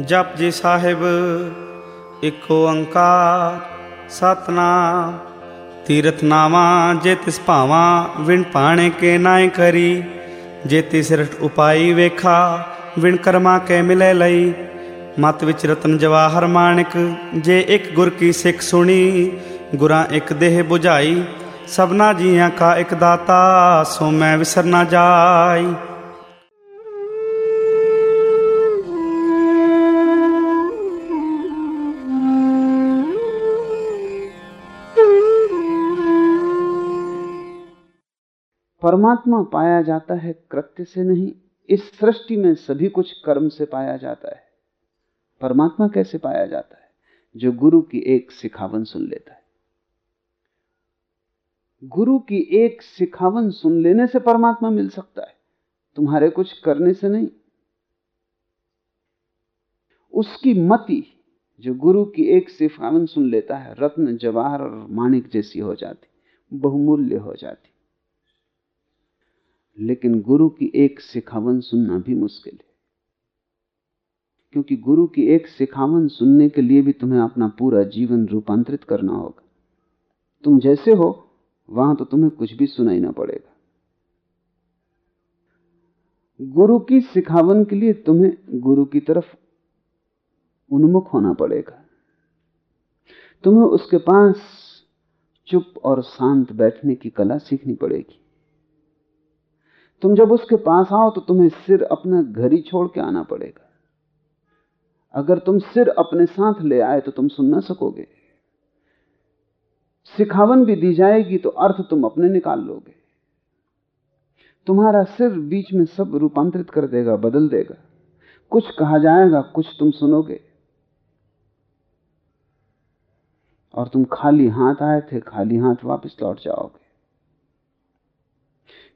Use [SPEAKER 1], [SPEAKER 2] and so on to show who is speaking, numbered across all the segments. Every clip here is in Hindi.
[SPEAKER 1] ਜਪ ਜੀ ਸਾਹਿਬ, ਇੱਕ ਓੰਕਾਰ ਸਤਨਾਮ। ਤੀਰਥ ਨਾਮਾ ਜੇ ਤਿਸ ਭਾਵਾਂ, ਵਿਣ ਪਾਣੇ ਕੇ ਨਾਇ ਕਰੀ। ਜੇ ਤਿਸ ਰਟ ਉਪਾਈ ਵੇਖਾ, ਵਿਣ ਕਰਮਾ ਕੇ ਮਿਲੇ ਲਈ। ਮਤ ਵਿੱਚ ਰਤਨ ਜਵਾਹਰ ਮਾਣਿਕ, ਜੇ ਇੱਕ ਗੁਰ ਕੀ ਸਿੱਖ ਸੁਣੀ, ਗੁਰਾਂ ਇੱਕ ਦੇਹ 부ਝਾਈ ਸਭਨਾ ਜੀਆਂ ਕਾ ਇੱਕ ਦਾਤਾ, ਸੋ ਮੈਂ ਵਿਸਰ ਨਾ ਜਾਈ।
[SPEAKER 2] परमात्मा पाया जाता है कृत्य से नहीं, इस सृष्टि में सभी कुछ कर्म से पाया जाता है। परमात्मा कैसे पाया जाता है? जो गुरु की एक सिखावन सुन लेता है। गुरु की एक सिखावन सुन लेने से परमात्मा मिल सकता है। तुम्हारे कुछ करने से नहीं। उसकी मति जो गुरु की एक सिखावन सुन लेता है, रत्न, जवाहर और माणिक जैसी हो जाती, बहुमूल्य हो जाती। लेकिन गुरु की एक सिखावन सुनना भी मुश्किल है। क्योंकि गुरु की एक सिखावन सुनने के लिए भी तुम्हें अपना पूरा जीवन रूपांतरित करना होगा। तुम जैसे हो, वहाँ तो तुम्हें कुछ भी सुनाई ना पड़ेगा। गुरु की सिखावन के लिए तुम्हें गुरु की तरफ़ उन्मुख होना पड़ेगा। तुम्हें उसके पास चुप और शांत बैठने की कला सीखनी पड़ेगी। तुम जब उसके पास आओ तो तुम्हें सिर अपना घर ही छोड़ के आना पड़ेगा। अगर तुम सिर अपने साथ ले आए तो तुम सुन ना सकोगे। सिखावन भी दी जाएगी तो अर्थ तुम अपने निकाल लोगे। तुम्हारा सिर बीच में सब रूपांतरित कर देगा, बदल देगा। कुछ कहा जाएगा, कुछ तुम सुनोगे। और तुम खाली हाथ आए थे, खाली हाथ वापस लौट जाओगे।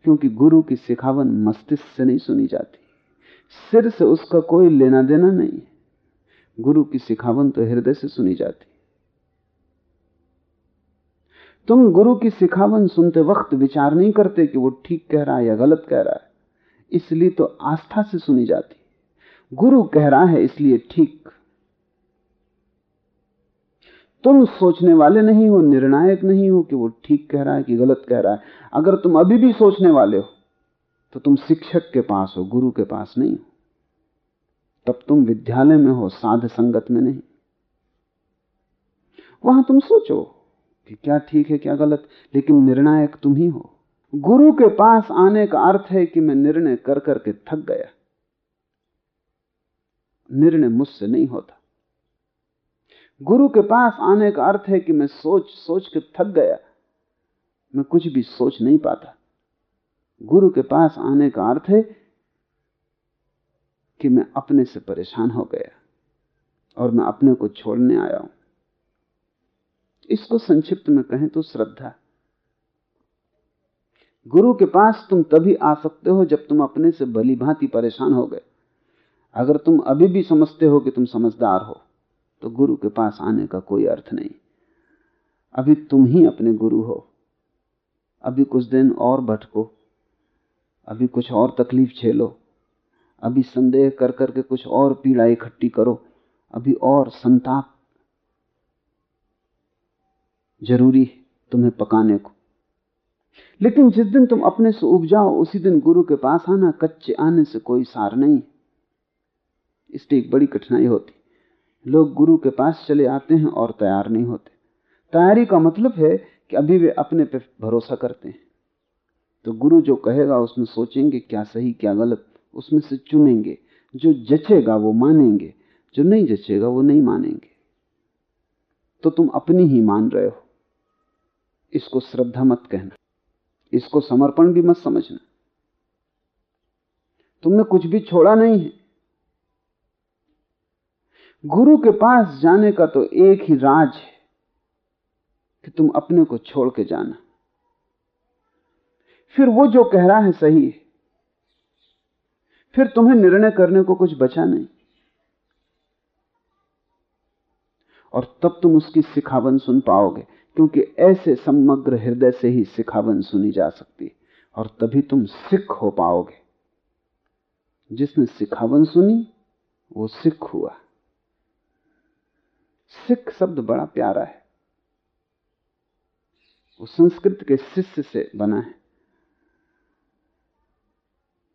[SPEAKER 2] क्योंकि गुरु की सिखावन मस्तिष्क से नहीं सुनी जाती। सिर से उसका कोई लेना देना नहीं गुरु की सिखावन तो हृदय से सुनी जाती। तुम गुरु की सिखावन सुनते वक्त विचार नहीं करते कि वो ठीक कह रहा है या गलत कह रहा है। इसलिए तो आस्था से सुनी जाती। गुरु कह रहा है इसलिए ठीक। तुम सोचने वाले नहीं हो, निर्णायक नहीं हो कि वो ठीक कह रहा है कि गलत कह रहा है। अगर तुम अभी भी सोचने वाले हो तो तुम शिक्षक के पास हो, गुरु के पास नहीं हो। तब तुम विद्यालय में हो साध संगत में नहीं। वहाँ तुम सोचो कि क्या ठीक है, क्या गलत, लेकिन निर्णायक तुम ही हो। गुरु के पास आने का अर्थ है कि मैं निर्णय कर करके थक गया। निर्णय मुझसे नहीं होता। गुरु के पास आने का अर्थ है कि मैं सोच सोच के थक गया। मैं कुछ भी सोच नहीं पाता। गुरु के पास आने का अर्थ है कि मैं अपने से परेशान हो गया और मैं अपने को छोड़ने आया हूँ। इसको संक्षिप्त में कहें तो श्रद्धा। गुरु के पास तुम तभी आ सकते हो जब तुम अपने से भली भांति परेशान हो गए। अगर तुम अभी भी समझते हो कि तुम समझदार हो तो गुरु के पास आने का कोई अर्थ नहीं। अभी तुम ही अपने गुरु हो। अभी कुछ दिन और भटको, अभी कुछ और तकलीफ़ झेलो, अभी संदेह कर करके कुछ और पीड़ा इकट्ठी करो, अभी और संताप ज़रूरी है तुम्हें पकाने को। लेकिन जिस दिन तुम अपने से उब जाओ उसी दिन गुरु के पास आना, कच्चे आने से कोई सार नहीं। इसलिए एक बड़ी कठिनाई होती। लोग गुरु के पास चले आते हैं और तैयार नहीं होते। तैयारी का मतलब है कि अभी वे अपने पे भरोसा करते हैं। तो गुरु जो कहेगा, उसमें सोचेंगे क्या सही, क्या गलत, उसमें से चुनेंगे। जो जचेगा, वो मानेंगे। जो नहीं जचेगा, वो नहीं मानेंगे। तो तुम अपनी ही मान रहे हो। इसको श्रद्धा मत कहना। इसको समर्पण भी मत समझना। तुमने कुछ भी छोड़ा नहीं है। गुरु के पास जाने का तो एक ही राज है। कि तुम अपने को छोड़ के जाना। फिर वो जो कह रहा है सही है। फिर तुम्हें निर्णय करने को कुछ बचा नहीं। और तब तुम उसकी सिखावन सुन पाओगे, क्योंकि ऐसे समग्र हृदय से ही सिखावन सुनी जा सकती है, और तभी तुम सिख हो पाओगे। जिसने सिखावन सुनी, वो सिख हुआ। सिख शब्द बड़ा प्यारा है। वो संस्कृत के शिष्य से बना है।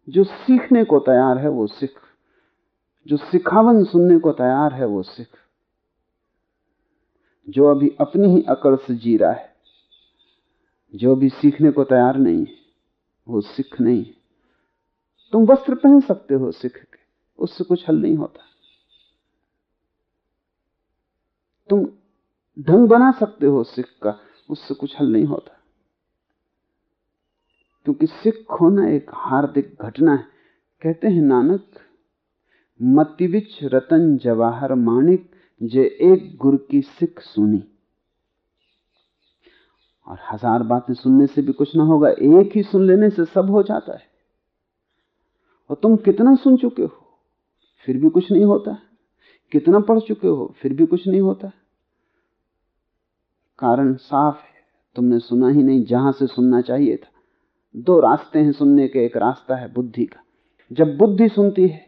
[SPEAKER 2] जो सीखने को तैयार है, वो सिख। जो सिखावन सुनने को तैयार है, वो सिख। जो अभी अपनी ही अकड़ से जी रहा है, जो अभी सीखने को तैयार नहीं है, वो सिख नहीं है। तुम वस्त्र पहन सकते हो सिख के उससे कुछ हल नहीं होता। तुम ढंग बना सकते हो सिख का उससे कुछ हल नहीं होता। क्योंकि सिख होना एक हार्दिक घटना है। कहते हैं, नानक मतिविच रतन जवाहर माणिक, जे एक गुर की सिख सुनी। और हज़ार बातें सुनने से भी कुछ ना होगा, एक ही सुन लेने से सब हो जाता है। और तुम कितना सुन चुके हो, फिर भी कुछ नहीं होता। कितना पढ़ चुके हो, फिर भी कुछ नहीं होता। कारण साफ़ है। तुमने सुना ही नहीं जहाँ से सुनना चाहिए था। दो रास्ते हैं सुनने के, एक रास्ता है बुद्धि का। जब बुद्धि सुनती है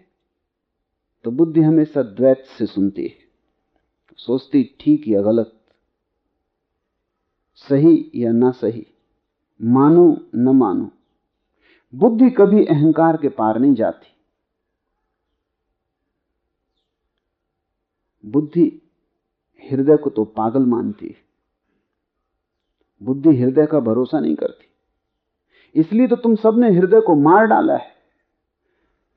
[SPEAKER 2] तो बुद्धि हमेशा द्वैत से सुनती है। सोचती ठीक या गलत, सही या ना सही, मानो न मानो। बुद्धि कभी अहंकार के पार नहीं जाती। बुद्धि हृदय को तो पागल मानती है। बुद्धि हृदय का भरोसा नहीं करती। इसलिए तो तुम सबने हृदय को मार डाला है।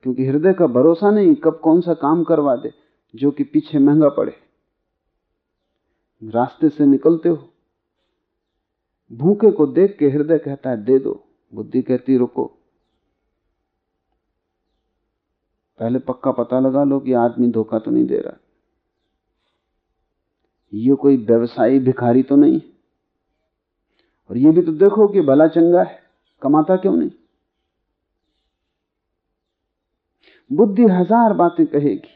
[SPEAKER 2] क्योंकि हृदय का भरोसा नहीं कब कौन सा काम करवा दे, जो कि पीछे महँगा पड़े। रास्ते से निकलते हो। भूखे को देख के हृदय कहता है, दे दो। बुद्धि कहती, रुको। पहले पक्का पता लगा लो कि आदमी धोखा तो नहीं दे रहा। ये कोई व्यवसायी भिखारी तो नहीं और ये भी तो देखो कि भला चंगा है, कमाता क्यों नहीं? बुद्धि हज़ार बातें कहेगी।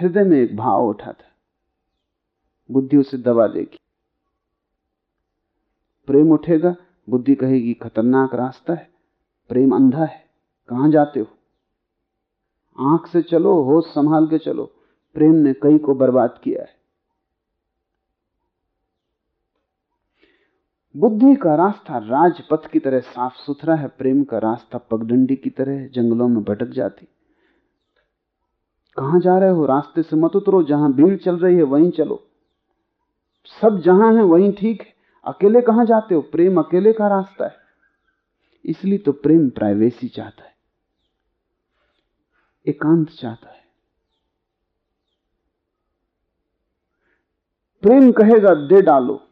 [SPEAKER 2] हृदय में एक भाव उठा था। बुद्धि उसे दबा देगी। प्रेम उठेगा, बुद्धि कहेगी, खतरनाक रास्ता है, प्रेम अंधा है, कहाँ जाते हो? आँख से चलो, होश संभाल के चलो, प्रेम ने कई को बर्बाद किया है। बुद्धि का रास्ता राजपथ की तरह साफ़ सुथरा है, प्रेम का रास्ता पगडंडी की तरह जंगलों में भटक जाती। कहाँ जा रहे हो? रास्ते से मत उतरो, जहाँ भीड़ चल रही है, वहीं चलो। सब जहाँ है, वहीं ठीक है। अकेले कहाँ जाते हो? प्रेम अकेले का रास्ता है। इसलिए तो प्रेम प्राइवेसी चाहता है। एकांत चाहता है। प्रेम कहेगा, दे डालो।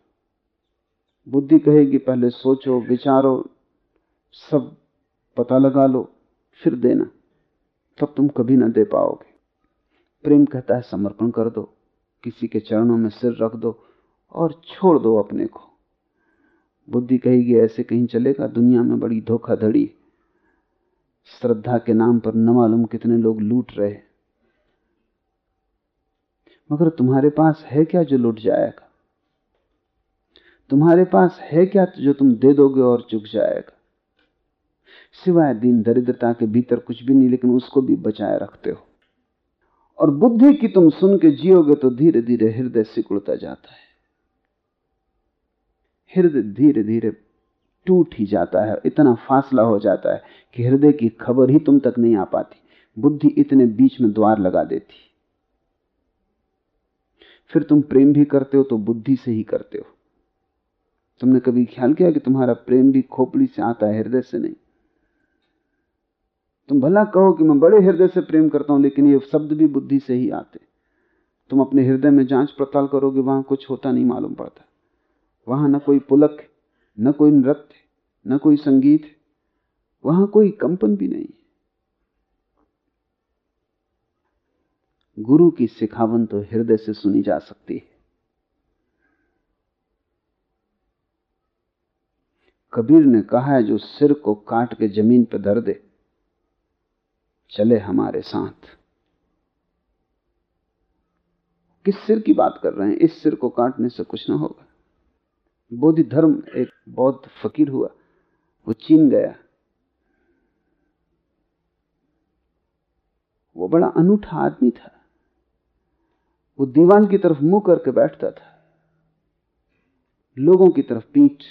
[SPEAKER 2] बुद्धि कहेगी, पहले सोचो, विचारो, सब पता लगा लो, फिर देना। तब तुम कभी ना दे पाओगे। प्रेम कहता है, समर्पण कर दो, किसी के चरणों में सिर रख दो और छोड़ दो अपने को। बुद्धि कहेगी, ऐसे कहीं चलेगा, दुनिया में बड़ी धोखाधड़ी। श्रद्धा के नाम पर न मालूम कितने लोग लूट रहे मगर तुम्हारे पास है क्या जो लूट जाएगा? तुम्हारे पास है क्या जो तुम दे दोगे और चुक जाएगा? सिवाय दीन दरिद्रता के भीतर कुछ भी नहीं, लेकिन उसको भी बचाए रखते हो। और बुद्धि की तुम सुन के जियोगे तो धीरे धीरे हृदय सिकुड़ता जाता है। हृदय धीरे धीरे टूट ही जाता है, इतना फासला हो जाता है कि हृदय की खबर ही तुम तक नहीं आ पाती। बुद्धि इतने बीच में द्वार लगा देती। फिर तुम प्रेम भी करते हो तो बुद्धि से ही करते हो। तुमने कभी ख्याल किया कि तुम्हारा प्रेम भी खोपड़ी से आता है, हृदय से नहीं? तुम भला कहो कि मैं बड़े हृदय से प्रेम करता हूँ, लेकिन ये शब्द भी बुद्धि से ही आते तुम अपने हृदय में जाँच पड़ताल करोगे, वहाँ कुछ होता नहीं मालूम पड़ता। वहाँ न कोई पुलक न कोई नृत्य न कोई संगीत वहाँ कोई कंपन भी नहीं गुरु की सिखावन तो हृदय से सुनी जा सकती है। कबीर ने कहा है, जो सिर को काट के ज़मीन पर धर दे, चले हमारे साथ। किस सिर की बात कर रहे हैं? इस सिर को काटने से कुछ ना होगा। बोधि धर्म एक बौद्ध फकीर हुआ, वो चीन गया। वो बड़ा अनूठा आदमी था। वो दीवान की तरफ़ मुँह करके बैठता था। लोगों की तरफ़ पीठ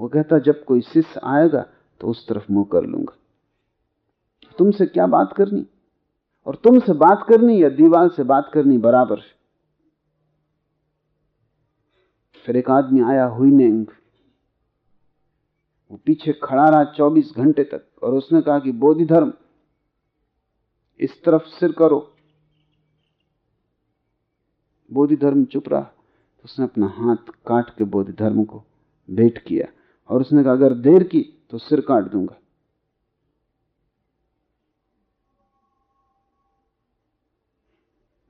[SPEAKER 2] वो कहता, जब कोई शिष्य आएगा तो उस तरफ़ मुँह कर लूँगा। तुमसे क्या बात करनी? और तुमसे बात करनी या दीवार से बात करनी बराबर फिर एक आदमी आया हुई नेंग वो पीछे खड़ा रहा चौबीस घंटे तक और उसने कहा कि, बोधि धर्म, इस तरफ़ सिर करो। बोधि धर्म चुप रहा। उसने अपना हाथ काट के बोधि धर्म को भेंट किया। और उसने कहा, अगर देर की तो सिर काट दूँगा।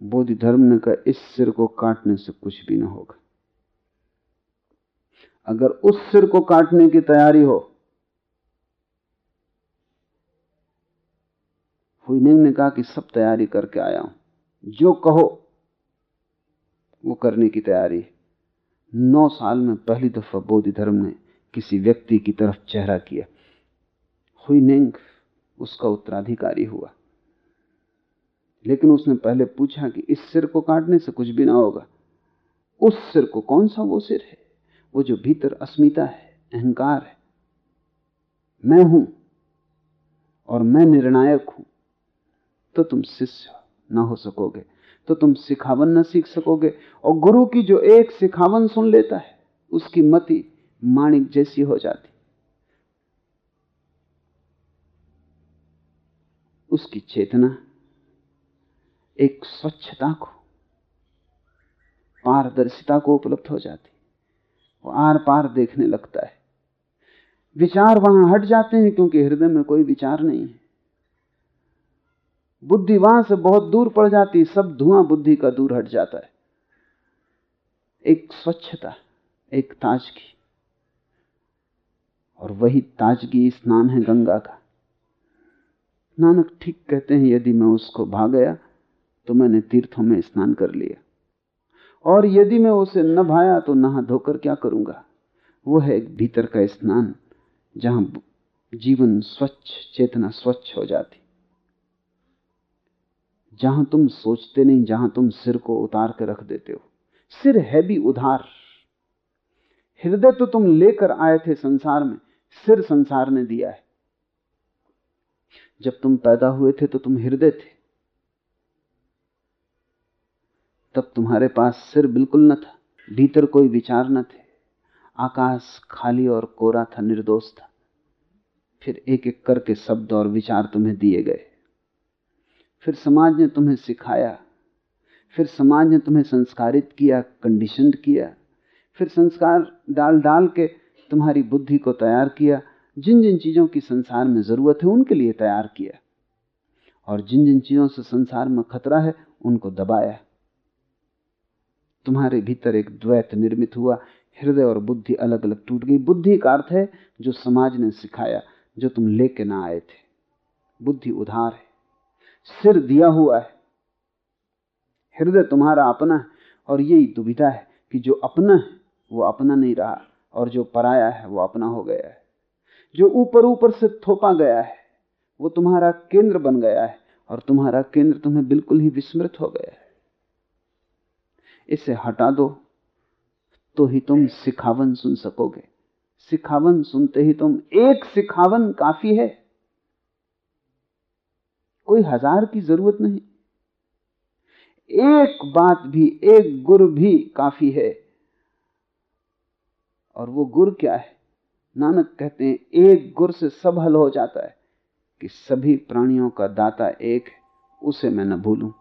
[SPEAKER 2] बोधि धर्म ने कहा, इस सिर को काटने से कुछ भी ना होगा। अगर उस सिर को काटने की तैयारी हो हुईनेंग ने कहा कि सब तैयारी करके आया हूँ। जो कहो, वो करने की तैयारी है। नौ साल में पहली दफ़ा बोधि धर्म ने किसी व्यक्ति की तरफ़ चेहरा किया। हुईनेंग उसका उत्तराधिकारी हुआ। लेकिन उसने पहले पूछा कि इस सिर को काटने से कुछ भी ना होगा। उस सिर को कौन सा वो सिर है? वो जो भीतर अस्मिता है, अहंकार है। मैं हूँ और मैं निर्णायक हूँ। तो तुम शिष्य ना हो सकोगे तो तुम सिखावन ना सीख सकोगे। और गुरु की जो एक सिखावन सुन लेता है, उसकी मति माणिक जैसी हो जाती। उसकी चेतना एक स्वच्छता को, पारदर्शिता को उपलब्ध हो जाती। वो आर पार देखने लगता है। विचार वहाँ हट जाते हैं क्योंकि हृदय में कोई विचार नहीं है। बुद्धि वहाँ से बहुत दूर पड़ जाती सब धुआँ बुद्धि का दूर हट जाता है। एक स्वच्छता, एक ताजगी। और वही ताजगी स्नान है गंगा का। नानक ठीक कहते हैं, यदि मैं उसको भाग गया तो मैंने तीर्थों में स्नान कर लिया। और यदि मैं उसे न भाया तो नहा धोकर क्या करूँगा? वो है एक भीतर का स्नान, जहाँ जीवन स्वच्छ, चेतना स्वच्छ हो जाती। जहाँ तुम सोचते नहीं, जहाँ तुम सिर को उतार कर रख देते हो। सिर है भी उधार। हृदय तो तुम लेकर आए थे संसार में सिर संसार ने दिया है। जब तुम पैदा हुए थे तो तुम हृदय थे। तब तुम्हारे पास सिर बिल्कुल न था, भीतर कोई विचार न थे। आकाश खाली और कोरा था, निर्दोष था। फिर एक एक करके शब्द और विचार तुम्हें दिए गए। फिर समाज ने तुम्हें सिखाया। फिर समाज ने तुम्हें संस्कारित किया कंडीशन किया। फिर संस्कार डाल डाल के तुम्हारी बुद्धि को तैयार किया जिन जिन चीज़ों की संसार में ज़रूरत है उनके लिए तैयार किया। और जिन जिन चीज़ों से संसार में खतरा है, उनको दबाया। तुम्हारे भीतर एक द्वैत निर्मित हुआ। हृदय और बुद्धि अलग अलग टूट गई। बुद्धि का अर्थ है जो समाज ने सिखाया, जो तुम लेके ना आए थे। बुद्धि उधार है। सिर दिया हुआ है। हृदय तुम्हारा अपना है। और यही दुविधा है कि जो अपना है, वो अपना नहीं रहा। और जो पराया है, वो अपना हो गया है। जो ऊपर ऊपर से थोपा गया है, वो तुम्हारा केंद्र बन गया है और तुम्हारा केंद्र तुम्हें बिल्कुल ही विस्मृत हो गया है। इसे हटा दो तो ही तुम सिखावन सुन सकोगे। सिखावन सुनते ही तुम, एक सिखावन काफ़ी है। कोई हज़ार की ज़रूरत नहीं। एक बात भी, एक गुर भी काफ़ी है। और वो गुर क्या है? नानक कहते हैं, एक गुर से सब हल हो जाता है कि सभी प्राणियों का दाता एक है, उसे मैं न भूलूं।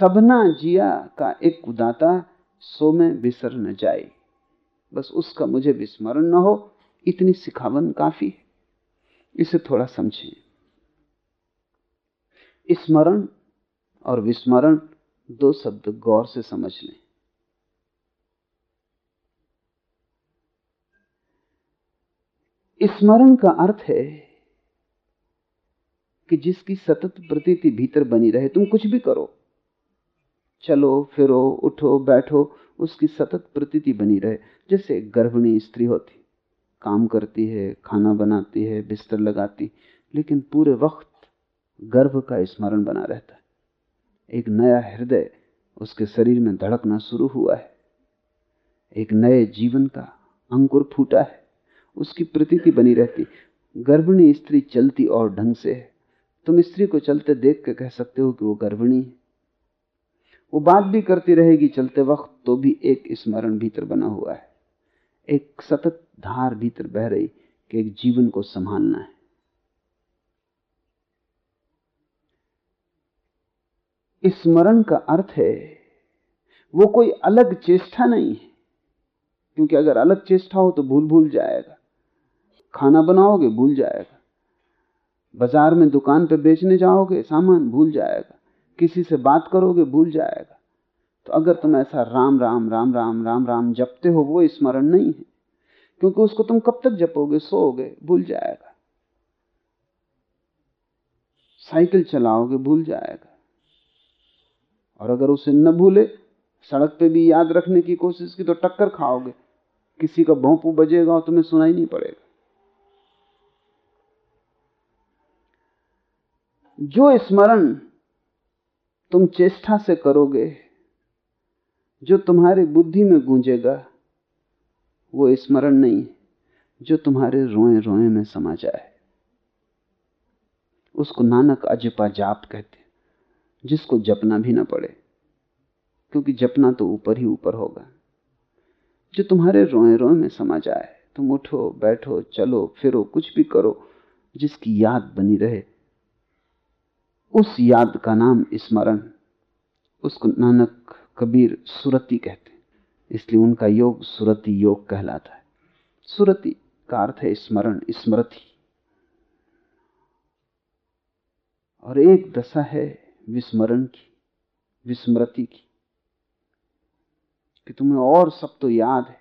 [SPEAKER 2] सबना जिया का एक उदाता सो में बिसर न जाए बस उसका मुझे विस्मरण न हो, इतनी सिखावन काफ़ी है। इसे थोड़ा समझें। स्मरण और विस्मरण दो शब्द गौर से समझ लें। स्मरण का अर्थ है कि जिसकी सतत प्रतीति भीतर बनी रहे, तुम कुछ भी करो। चलो, फिरो, उठो, बैठो, उसकी सतत प्रतीति बनी रहे। जैसे गर्भिणी स्त्री होती, काम करती है, खाना बनाती है, बिस्तर लगाती, लेकिन पूरे वक्त गर्भ का स्मरण बना रहता है। एक नया हृदय उसके शरीर में धड़कना शुरू हुआ है। एक नए जीवन का अंकुर फूटा है। उसकी प्रतीति बनी रहती। गर्भिणी स्त्री चलती और ढंग से है। तुम स्त्री को चलते देख के कह सकते हो कि वो गर्भिणी है। वो बात भी करती रहेगी, चलते वक्त तो भी एक स्मरण भीतर बना हुआ है। एक सतत धार भीतर बह रही कि एक जीवन को संभालना है। स्मरण का अर्थ है, वो कोई अलग चेष्टा नहीं है। क्योंकि अगर अलग चेष्टा हो तो भूल भूल जाएगा। खाना बनाओगे, भूल जाएगा। बाज़ार में दुकान पे बेचने जाओगे, सामान भूल जाएगा। किसी से बात करोगे, भूल जाएगा। तो अगर तुम ऐसा राम राम राम राम राम राम जपते हो, वो स्मरण नहीं है। क्योंकि उसको तुम कब तक जपोगे, सोओगे, भूल जाएगा। साइकिल चलाओगे, भूल जाएगा। और अगर उसे न भूले, सड़क पे भी याद रखने की कोशिश की तो टक्कर खाओगे। किसी का भोंपू बजेगा और तुम्हें सुनाई नहीं पड़ेगा। जो स्मरण तुम चेष्टा से करोगे, जो तुम्हारी बुद्धि में गूंजेगा, वो स्मरण नहीं, जो तुम्हारे रोए रोए में समा जाए। उसको नानक अजपा जाप कहते जिसको जपना भी ना पड़े, क्योंकि जपना तो ऊपर ही ऊपर होगा। जो तुम्हारे रोए रोए में समा जाए, तुम उठो, बैठो, चलो, फिरो, कुछ भी करो, जिसकी याद बनी रहे उस याद का नाम स्मरण उसको नानक कबीर सुरति कहते इसलिए उनका योग सुरति योग कहलाता है। सुरति का अर्थ है स्मरण, स्मृति। और एक दशा है विस्मरण की, विस्मृति की। कि तुम्हें और सब तो याद है।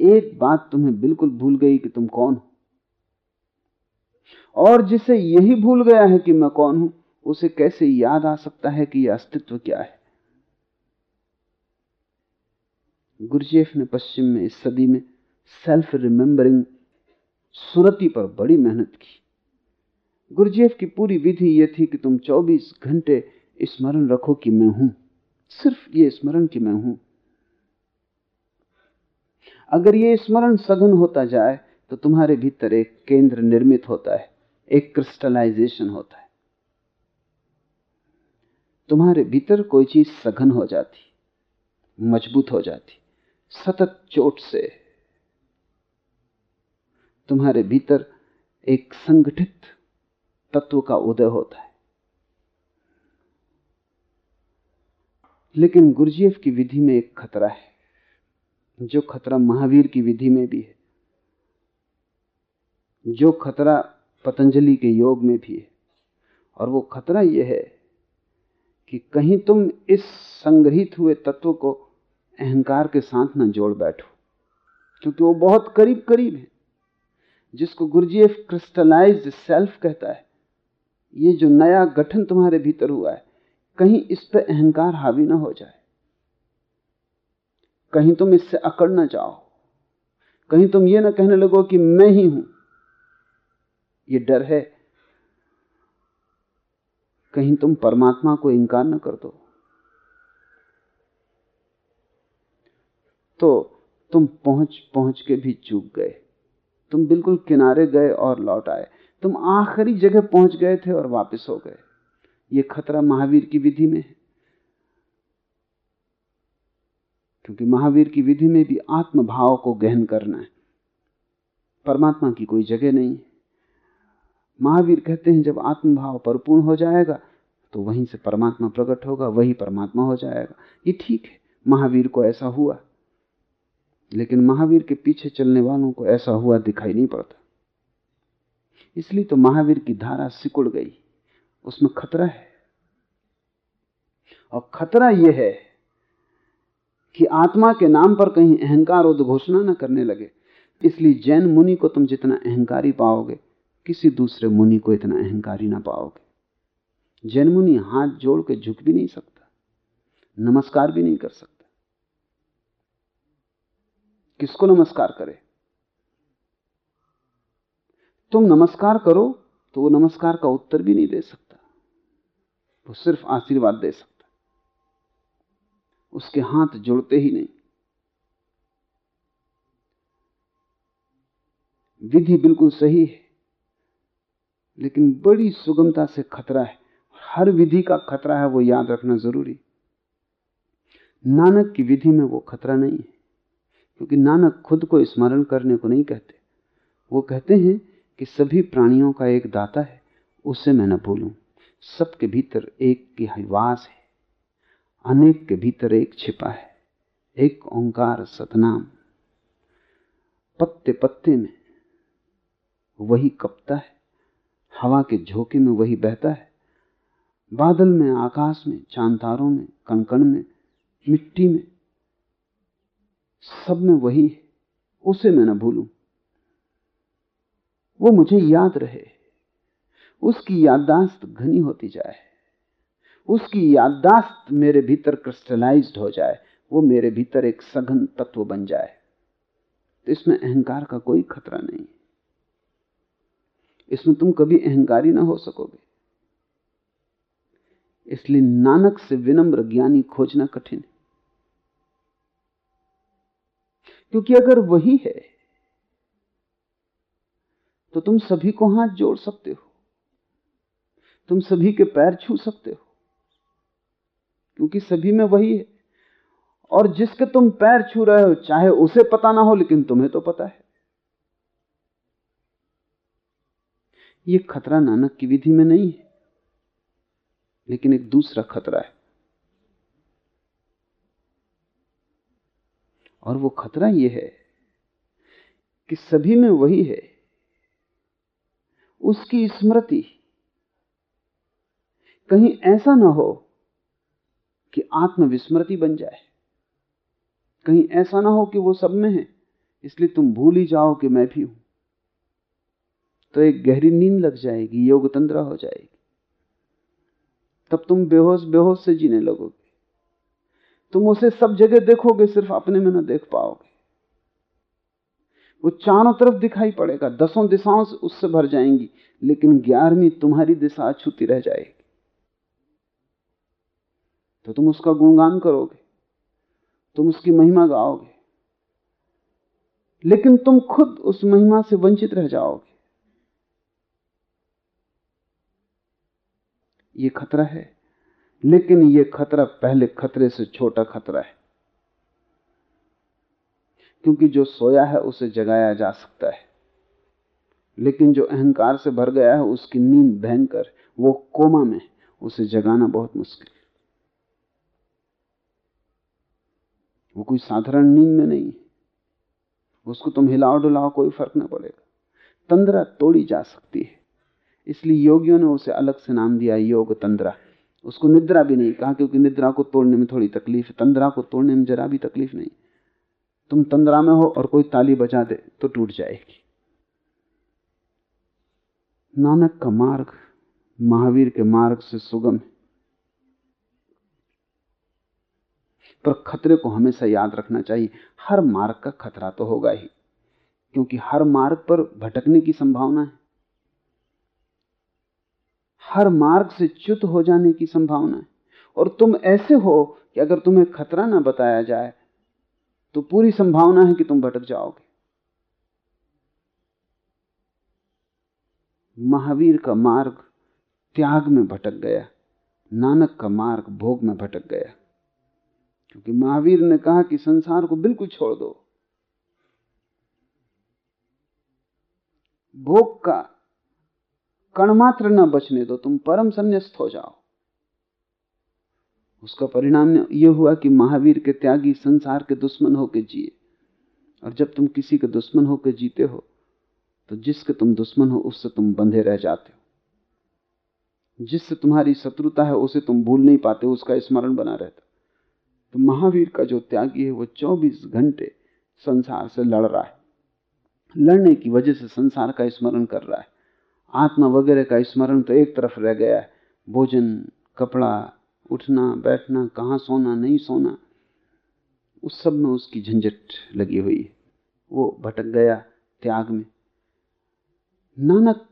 [SPEAKER 2] एक बात तुम्हें बिल्कुल भूल गई कि तुम कौन हो? और जिसे यही भूल गया है कि मैं कौन हूँ, उसे कैसे याद आ सकता है कि यह अस्तित्व क्या है? गुरजेफ ने पश्चिम में इस सदी में सेल्फ रिमेंबरिंग सुरति पर बड़ी मेहनत की। गुरजेफ की पूरी विधि यह थी कि तुम 24 घंटे स्मरण रखो कि मैं हूँ, सिर्फ़ ये स्मरण कि मैं हूँ। अगर ये स्मरण सघन होता जाए तो तुम्हारे भीतर एक केंद्र निर्मित होता है, एक क्रिस्टलाइजेशन होता है। तुम्हारे भीतर कोई चीज़ सघन हो जाती, मज़बूत हो जाती, सतत चोट से। तुम्हारे भीतर एक संगठित तत्व का उदय होता है। लेकिन गुरुजीएफ की विधि में एक खतरा है, जो खतरा महावीर की विधि में भी है। जो खतरा पतंजलि के योग में भी है। और वो खतरा यह है कि कहीं तुम इस संग्रहित हुए तत्व को अहंकार के साथ ना जोड़ बैठो, क्योंकि वो बहुत करीब करीब है। जिसको गुरुजीएफ क्रिस्टलाइज सेल्फ कहता है, ये जो नया गठन तुम्हारे भीतर हुआ है, कहीं इस पर अहंकार हावी ना हो जाए। कहीं तुम इससे अकड़ ना जाओ। कहीं तुम ये ना कहने लगो कि मैं ही हूँ। ये डर है। कहीं तुम परमात्मा को इंकार न कर दो। तो तुम पहुँच पहुँच के भी चूक गए। तुम बिल्कुल किनारे गए और लौट आए। तुम आखिरी जगह पहुँच गए थे और वापस हो गए। ये खतरा महावीर की विधि में है। क्योंकि महावीर की विधि में भी आत्मभाव को गहन करना है। परमात्मा की कोई जगह नहीं है। महावीर कहते हैं, जब आत्मभाव परिपूर्ण हो जाएगा तो वहीं से परमात्मा प्रकट होगा, वही परमात्मा हो जाएगा। ये ठीक है, महावीर को ऐसा हुआ। लेकिन महावीर के पीछे चलने वालों को ऐसा हुआ दिखाई नहीं पड़ता। इसलिए तो महावीर की धारा सिकुड़ गई। उसमें खतरा है। और खतरा यह है कि आत्मा के नाम पर कहीं अहंकार उद्घोषणा न करने लगे। इसलिए जैन मुनि को तुम जितना अहंकारी पाओगे किसी दूसरे मुनि को इतना अहंकारी ना पाओगे। जैन मुनि हाथ जोड़ के झुक भी नहीं सकता, नमस्कार भी नहीं कर सकता। किसको नमस्कार करे? तुम नमस्कार करो तो वो नमस्कार का उत्तर भी नहीं दे सकता, वो सिर्फ़ आशीर्वाद दे सकता। उसके हाथ जुड़ते ही नहीं। विधि बिल्कुल सही है। लेकिन बड़ी सुगमता से खतरा है। हर विधि का खतरा है, वो याद रखना ज़रूरी नानक की विधि में वो खतरा नहीं है, क्योंकि नानक खुद को स्मरण करने को नहीं कहते। वो कहते हैं कि सभी प्राणियों का एक दाता है, उसे मैं न भूलूं। सबके भीतर एक की हिवास है, अनेक के भीतर एक छिपा है, एक ओंकार सतनाम। पत्ते पत्ते में वही कपता है हवा के झोंके में वही बहता है। बादल में, आकाश में, चांतारों में, कंकण में, मिट्टी में, सब में वही है। उसे मैं न भूलू। वो मुझे याद रहे। उसकी याददाश्त घनी होती जाए। उसकी याददाश्त मेरे भीतर क्रिस्टलाइज्ड हो जाए। वो मेरे भीतर एक सघन तत्व बन जाए। तो इसमें अहंकार का कोई खतरा नहीं इसमें तुम कभी अहंकारी ना हो सकोगे। इसलिए नानक से विनम्र ज्ञानी खोजना कठिन है। क्योंकि अगर वही है तो तुम सभी को हाथ जोड़ सकते हो। तुम सभी के पैर छू सकते हो। क्योंकि सभी में वही है। और जिसके तुम पैर छू रहे हो, चाहे उसे पता ना हो, लेकिन तुम्हें तो पता है। ये खतरा नानक की विधि में नहीं है, लेकिन एक दूसरा खतरा है। और वो खतरा यह है कि सभी में वही है, उसकी स्मृति। कहीं ऐसा ना हो कि आत्मविस्मृति बन जाए। कहीं ऐसा ना हो कि वो सब में है, इसलिए तुम भूल ही जाओ कि मैं भी हूँ। तो एक गहरी नींद लग जाएगी, योग तंद्रा हो जाएगी। तब तुम बेहोश बेहोश से जीने लगोगे। तुम उसे सब जगह देखोगे, सिर्फ़ अपने में ना देख पाओगे। वो चारों तरफ़ दिखाई पड़ेगा, दसों दिशाओं से उससे भर जाएँगी, लेकिन ग्यारहवीं तुम्हारी दिशा अछूती रह जाएगी। तो तुम उसका गुणगान करोगे, तुम उसकी महिमा गाओगे, लेकिन तुम खुद उस महिमा से वंचित रह जाओगे। ये खतरा है, लेकिन ये खतरा पहले खतरे से छोटा खतरा है। क्योंकि जो सोया है, उसे जगाया जा सकता है। लेकिन जो अहंकार से भर गया है, उसकी नींद भयंकर, वो कोमा में, उसे जगाना बहुत मुश्किल। वो कोई साधारण नींद में नहीं है। उसको तुम हिलाओ डुलाओ, कोई फ़र्क ना पड़ेगा। तंद्रा तोड़ी जा सकती है। इसलिए योगियों ने उसे अलग से नाम दिया, योग तंद्रा। उसको निद्रा भी नहीं कहा, क्योंकि निद्रा को तोड़ने में थोड़ी तकलीफ़ है। तंद्रा को तोड़ने में जरा भी तकलीफ़ नहीं। तुम तंद्रा में हो और कोई ताली बजा दे तो टूट जाएगी। नानक का मार्ग, महावीर के मार्ग से सुगम है। पर खतरे को हमेशा याद रखना चाहिए। हर मार्ग का खतरा तो होगा ही, क्योंकि हर मार्ग पर भटकने की संभावना है। हर मार्ग से च्युत हो जाने की संभावना है। और तुम ऐसे हो कि अगर तुम्हें खतरा ना बताया जाए तो पूरी संभावना है कि तुम भटक जाओगे। महावीर का मार्ग त्याग में भटक गया, नानक का मार्ग भोग में भटक गया। क्योंकि महावीर ने कहा कि संसार को बिल्कुल छोड़ दो। भोग का कण मात्र न बचने दो, तुम परम संन्यास्त हो जाओ। उसका परिणाम यह हुआ कि महावीर के त्यागी संसार के दुश्मन होकर जिए। और जब तुम किसी के दुश्मन होकर जीते हो तो जिसके तुम दुश्मन हो, उससे तुम बंधे रह जाते हो। जिससे तुम्हारी शत्रुता है, उसे तुम भूल नहीं पाते, उसका स्मरण बना रहता। तो महावीर का जो त्यागी है, वो 24 घंटे संसार से लड़ रहा है। लड़ने की वजह से संसार का स्मरण कर रहा है। आत्मा वगैरह का स्मरण तो एक तरफ़ रह गया है। भोजन, कपड़ा, उठना, बैठना, कहाँ सोना, नहीं सोना, उस सब में उसकी झंझट लगी हुई है। वो भटक गया त्याग में। नानक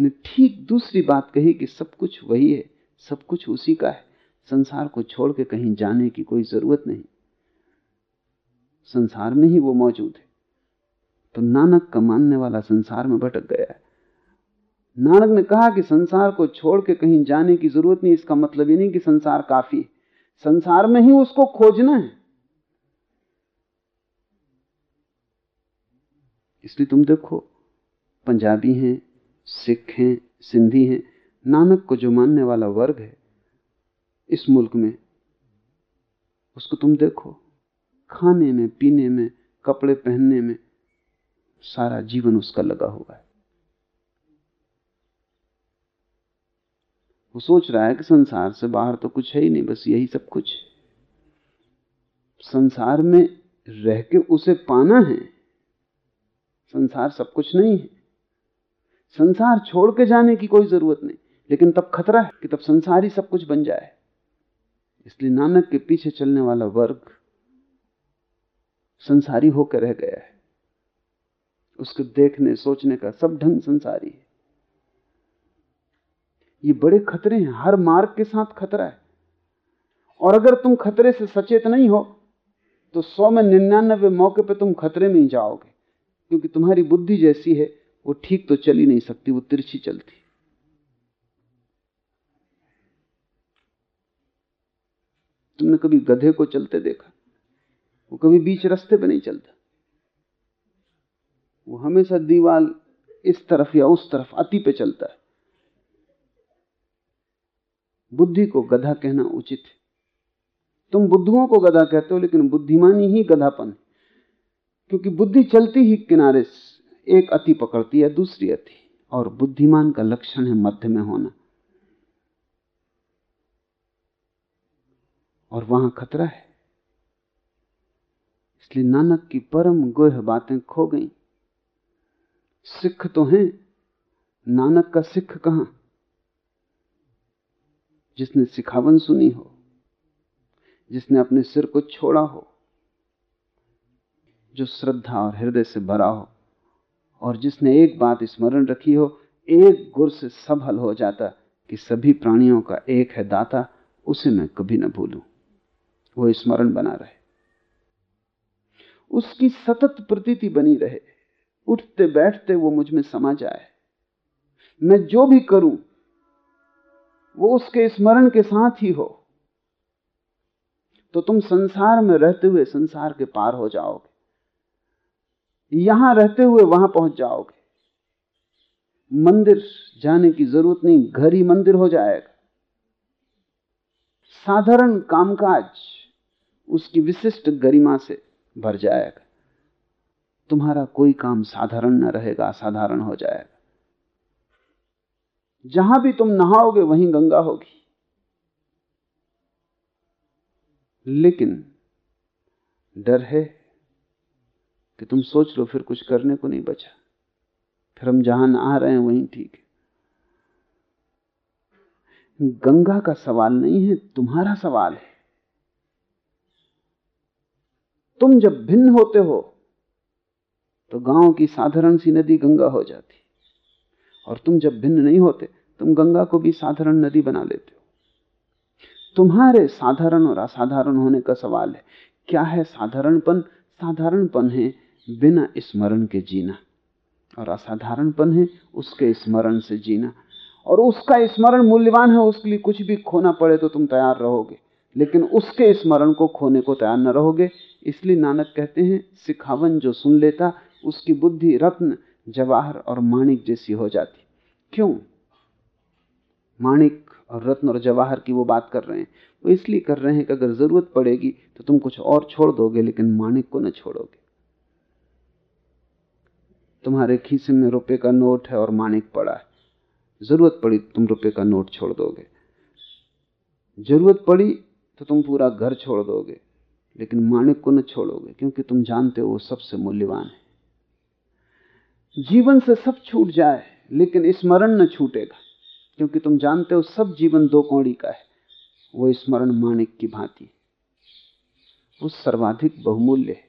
[SPEAKER 2] ने ठीक दूसरी बात कही कि सब कुछ वही है, सब कुछ उसी का है। संसार को छोड़ के कहीं जाने की कोई ज़रूरत नहीं। संसार में ही वो मौजूद है। तो नानक का मानने वाला संसार में भटक गया है। नानक ने कहा कि संसार को छोड़ के कहीं जाने की ज़रूरत नहीं, इसका मतलब ये नहीं कि संसार काफ़ी संसार में ही उसको खोजना है। इसलिए तुम देखो, पंजाबी हैं, सिख हैं, सिंधी हैं, नानक को जो मानने वाला वर्ग है, इस मुल्क में, उसको तुम देखो, खाने में, पीने में, कपड़े पहनने में, सारा जीवन उसका लगा हुआ है। वो सोच रहा है कि संसार से बाहर तो कुछ है ही नहीं, बस यही सब कुछ संसार में रह के उसे पाना है, संसार सब कुछ नहीं है। संसार छोड़ के जाने की कोई ज़रूरत नहीं, लेकिन तब खतरा है कि तब संसार ही सब कुछ बन जाए। इसलिए नानक के पीछे चलने वाला वर्ग संसारी होकर रह गया है। उसके देखने, सोचने का सब ढंग संसारी है। ये बड़े खतरे हैं, हर मार्ग के साथ खतरा है। और अगर तुम खतरे से सचेत नहीं हो तो सौ में निन्यानबे मौके पे तुम खतरे में ही जाओगे, क्योंकि तुम्हारी बुद्धि जैसी है, वो ठीक तो चल ही नहीं सकती, वो तिरछी चलती। तुमने कभी गधे को चलते देखा? वो कभी बीच रास्ते पे नहीं चलता। वो हमेशा दीवाल इस तरफ़ या उस तरफ़ अति पे चलता है। बुद्धि को गधा कहना उचित है। तुम बुद्धुओं को गधा कहते हो, लेकिन बुद्धिमानी ही गधापन क्योंकि बुद्धि चलती ही किनारे एक अति पकड़ती है, दूसरी अति। और बुद्धिमान का लक्षण है मध्य में होना। और वहाँ खतरा है। इसलिए नानक की परम गोह बातें खो गई। सिख तो हैं। नानक का सिख कहाँ? जिसने सिखावन सुनी हो, जिसने अपने सिर को छोड़ा हो, जो श्रद्धा और हृदय से भरा हो, और जिसने एक बात स्मरण रखी हो, एक गुर से सब हल हो जाता कि सभी प्राणियों का एक है दाता, उसे मैं कभी न भूलूं। वो स्मरण बना रहे। उसकी सतत प्रतीति बनी रहे। उठते बैठते वो मुझमें समा जाए। मैं जो भी करूँ वो उसके स्मरण के साथ ही हो। तो तुम संसार में रहते हुए संसार के पार हो जाओगे। यहाँ रहते हुए वहाँ पहुँच जाओगे। मंदिर जाने की ज़रूरत नहीं, घर ही मंदिर हो जाएगा। साधारण कामकाज उसकी विशिष्ट गरिमा से भर जाएगा। तुम्हारा कोई काम साधारण न रहेगा, असाधारण हो जाएगा। जहाँ भी तुम नहाओगे, वहीं गंगा होगी। लेकिन डर है कि तुम सोच लो, फिर कुछ करने को नहीं बचा। फिर हम जहाँ आ रहे हैं, वहीं ठीक है। गंगा का सवाल नहीं है, तुम्हारा सवाल है। तुम जब भिन्न होते हो तो गाँव की साधारण सी नदी गंगा हो जाती। और तुम जब भिन्न नहीं होते, तुम गंगा को भी साधारण नदी बना लेते हो। तुम्हारे साधारण और असाधारण होने का सवाल है, क्या है साधारणपन? साधारणपन है बिना स्मरण के जीना। और असाधारणपन है उसके स्मरण से जीना। और उसका स्मरण मूल्यवान है, उसके लिए कुछ भी खोना पड़े तो तुम तैयार रहोगे। लेकिन उसके स्मरण को खोने को तैयार न रहोगे, इसलिए नानक कहते हैं, सिखावन जो सुन लेता, उसकी बुद्धि रत्न जवाहर और माणिक जैसी हो जाती। क्यों? माणिक और रत्न और जवाहर की वो बात कर रहे हैं। वो इसलिए कर रहे हैं कि अगर ज़रूरत पड़ेगी तो तुम कुछ और छोड़ दोगे, लेकिन माणिक को न छोड़ोगे। तुम्हारे खीसे में रुपए का नोट है और माणिक पड़ा है। ज़रूरत पड़ी तुम रुपए का नोट छोड़ दोगे। ज़रूरत पड़ी तो तुम पूरा घर छोड़ दोगे, लेकिन माणिक को न छोड़ोगे, क्योंकि तुम जानते हो वो सबसे मूल्यवान है। जीवन से सब छूट जाए, लेकिन स्मरण न छूटेगा। क्योंकि तुम जानते हो सब जीवन दो कौड़ी का है। वो स्मरण माणिक की भांति वो सर्वाधिक बहुमूल्य है।